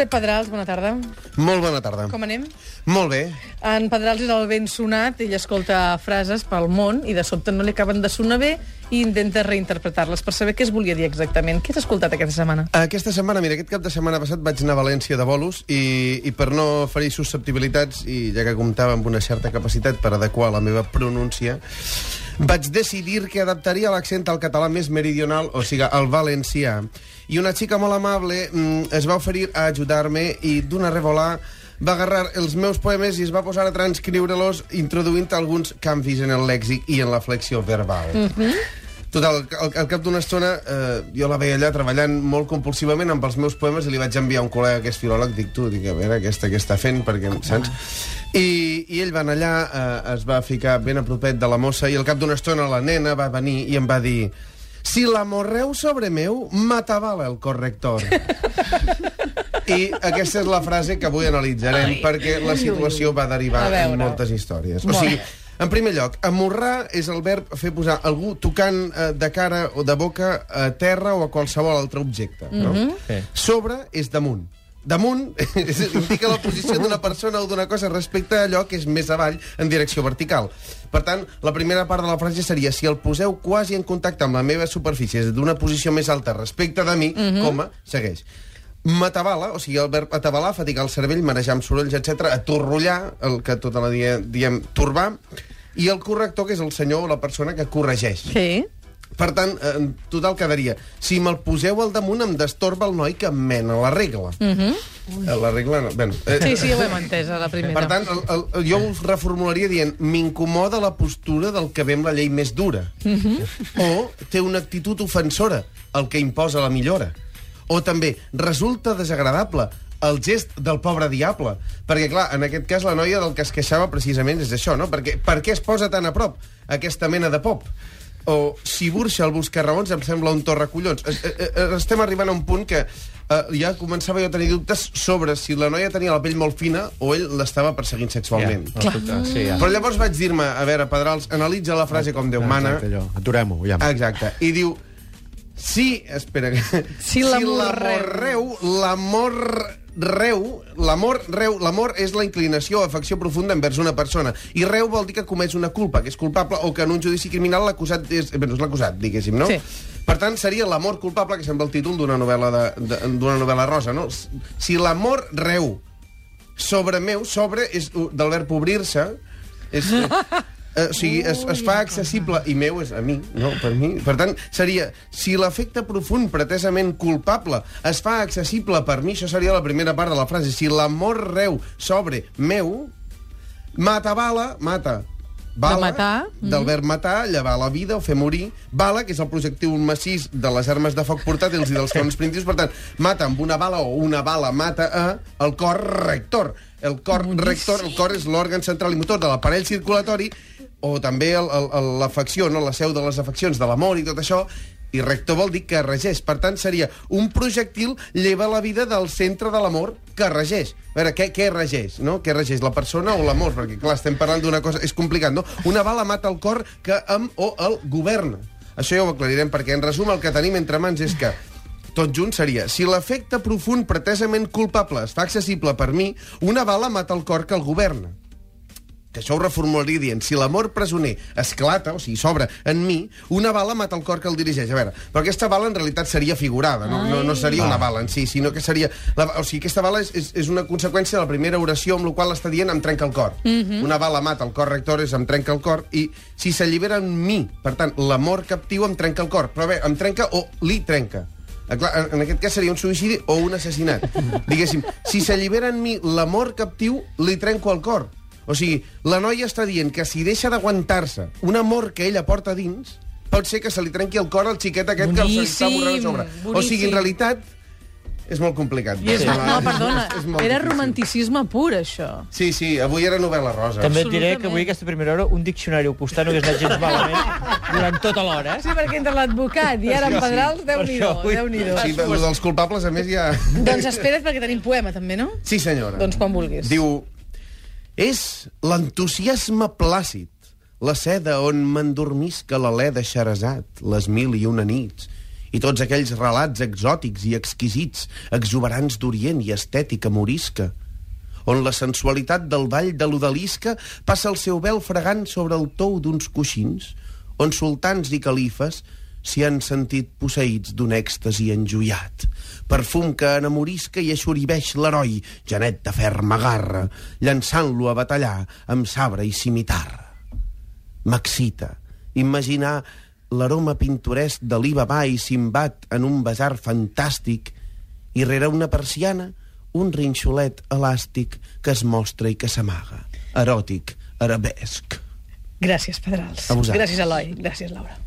Josep Pedrals, bona tarda. Molt bona tarda. Com anem? Molt bé. En Pedrals és el ben sonat, ell escolta frases pel món i de sobte no li acaben de sonar bé i intenta reinterpretar-les per saber què es volia dir exactament. Què has escoltat aquesta setmana? Aquesta setmana, mira, aquest cap de setmana passat vaig anar a València de bolos i, i per no ferir susceptibilitats i ja que comptava amb una certa capacitat per adequar la meva pronúncia, vaig decidir que adaptaria l'accent al català més meridional, o sigui, al valencià. I una xica molt amable mm, es va oferir a ajudar-me i d'una revolà va agarrar els meus poemes i es va posar a transcriure-los introduint alguns canvis en el lèxic i en la flexió verbal. Mm -hmm. Total, al, al cap d'una estona eh, jo la veia allà treballant molt compulsivament amb els meus poemes i li vaig enviar un col·lega que és filòleg, dic tu, dic, a veure, aquesta què està fent, perquè, saps? I, I ell va anar allà, eh, es va ficar ben a propet de la mossa i al cap d'una estona la nena va venir i em va dir si l'amorreu sobre meu, m'atabala el corrector. I aquesta és la frase que avui analitzarem, Ai. perquè la situació va derivar en moltes històries. Molt O sigui, bé. En primer lloc, amorrar és el verb fer posar algú tocant eh, de cara o de boca a terra o a qualsevol altre objecte. No? Mhm. Sí. Sobre és damunt. Damunt indica la posició d'una persona o d'una cosa respecte a allò que és més avall en direcció vertical. Per tant, la primera part de la frase seria si el poseu quasi en contacte amb la meva superfície és d'una posició més alta respecte de mi, coma, segueix. M'atabala, o sigui, el verb atabalar, fatigar el cervell, marejar amb sorolls, etc, atorrollar, el que tota la dia diem torbar, i el corrector, que és el senyor o la persona que corregeix. Sí. Per tant, eh, en total quedaria si me'l poseu al damunt em destorba el noi que em mena la regla. Mm -hmm. La regla no... Bueno, eh, Sí, sí, ho hem entès, a la primera. Per tant, el, el, jo ho reformularia dient m'incomoda la postura del que ve amb la llei més dura. Mm -hmm. O té una actitud ofensora, el que imposa la millora. O també resulta desagradable el gest del pobre diable. Perquè, clar, en aquest cas la noia del que es queixava precisament és això, no? Perquè, per què es posa tan a prop aquesta mena de pop? o si burxa el buscarraons em sembla un torracollons. Es- eh, eh, Estem arribant a un punt que eh, ja començava jo a tenir dubtes sobre si la noia tenia la pell molt fina o ell l'estava perseguint sexualment. Ja, sí, ja. Però llavors vaig dir-me, a veure, Pedrals, analitza la frase com Déu mana. Aturem-ho, ja. Exacte. I diu, si... Espera. que- Si l'amor l'amor-reu, l'amor-reu, l'amor-reu, l'amor és la inclinació o afecció profunda envers una persona. I reu vol dir que comets una culpa, que és culpable, o que en un judici criminal l'acusat és... Bé, no és l'acusat, diguéssim, no? Sí. Per tant, seria l'amor culpable, que sembla el títol d'una novel·la de- de- d'una novel·la rosa, no? Si l'amor reu sobre meu, sobre és del verb obrir-se, és... Eh, o sigui, es, es fa accessible, i meu és a mi, no? Per mi. Per tant, seria, si l'efecte profund, pretesament culpable, es fa accessible per mi, això seria la primera part de la frase. Si l'amor reu sobre meu, mata bala, mata. Bala, matar. del verb matar, llevar la vida o fer morir. Bala, que és el projectiu massís de les armes de foc portàtils i dels canons primitius. Per tant, mata amb una bala o una bala mata a el cor rector. El cor rector, el cor és l'òrgan central i motor de l'aparell circulatori o també l'afecció, no? la seu de les afeccions, de l'amor i tot això, i rector vol dir que regeix. Per tant, seria un projectil lleva la vida del centre de l'amor que regeix. A veure, què, què regeix, no? Què regeix, la persona o l'amor? Perquè, clar, estem parlant d'una cosa... És complicat, no? Una bala mata el cor que amb o el governa. Això ja ho aclarirem, perquè, en resum, el que tenim entre mans és que tot junt seria, si l'efecte profund pretesament culpable es fa accessible per mi, una bala mata el cor que el governa que això ho reformularia dient, si l'amor presoner esclata, o sigui, s'obre en mi, una bala mata el cor que el dirigeix. A veure, però aquesta bala en realitat seria figurada, no, no, no seria una bala en si, sinó que seria... La, o sigui, aquesta bala és, és, és una conseqüència de la primera oració amb la qual està dient em trenca el cor. Mm -hmm. Una bala mata el cor rector, és em trenca el cor, i si s'allibera en mi, per tant, l'amor captiu em trenca el cor. Però bé, em trenca o li trenca. Eh, Clar, en- en aquest cas seria un suïcidi o un assassinat. Diguéssim, si s'allibera en mi l'amor captiu, li trenco el cor. O sigui, la noia està dient que si deixa d'aguantar-se un amor que ella porta dins, pot ser que se li trenqui el cor al xiquet aquest que el està borrant a sobre. O sigui, en boníssim. realitat, és molt complicat. I és, Sí. no, perdona, És molt era difícil. romanticisme pur, això. Sí, sí, avui era novel·la rosa. També et diré que avui, aquesta primera hora, un diccionari al costat no hagués anat gens malament durant tota l'hora. eh? Sí, perquè entre l'advocat i ara en Pedrals, Déu-n'hi-do, ui. Déu-n'hi-do. Sí, el dels culpables, a més, ja... Doncs espera't, perquè tenim poema, també, no? Sí, senyora. Doncs quan vulguis. Diu, és l'entusiasme plàcid, la seda on m'endormisca l'alè de Xeresat, les mil i una nits, i tots aquells relats exòtics i exquisits, exuberants d'Orient i estètica morisca, on la sensualitat del ball de l'Odalisca passa el seu vel fregant sobre el tou d'uns coixins, on sultans i califes s'hi han sentit posseïts d'un èxtasi enjoiat. Perfum que enamorisca i aixoribeix l'heroi, genet de ferma garra, llançant-lo a batallar amb sabre i cimitar. M'excita imaginar l'aroma pintoresc de l'Ibabà i Simbat en un basar fantàstic i rere una persiana un rinxolet elàstic que es mostra i que s'amaga. Eròtic, arabesc. Gràcies, Pedrals. A vosaltres. Gràcies, Eloi. Gràcies, Laura.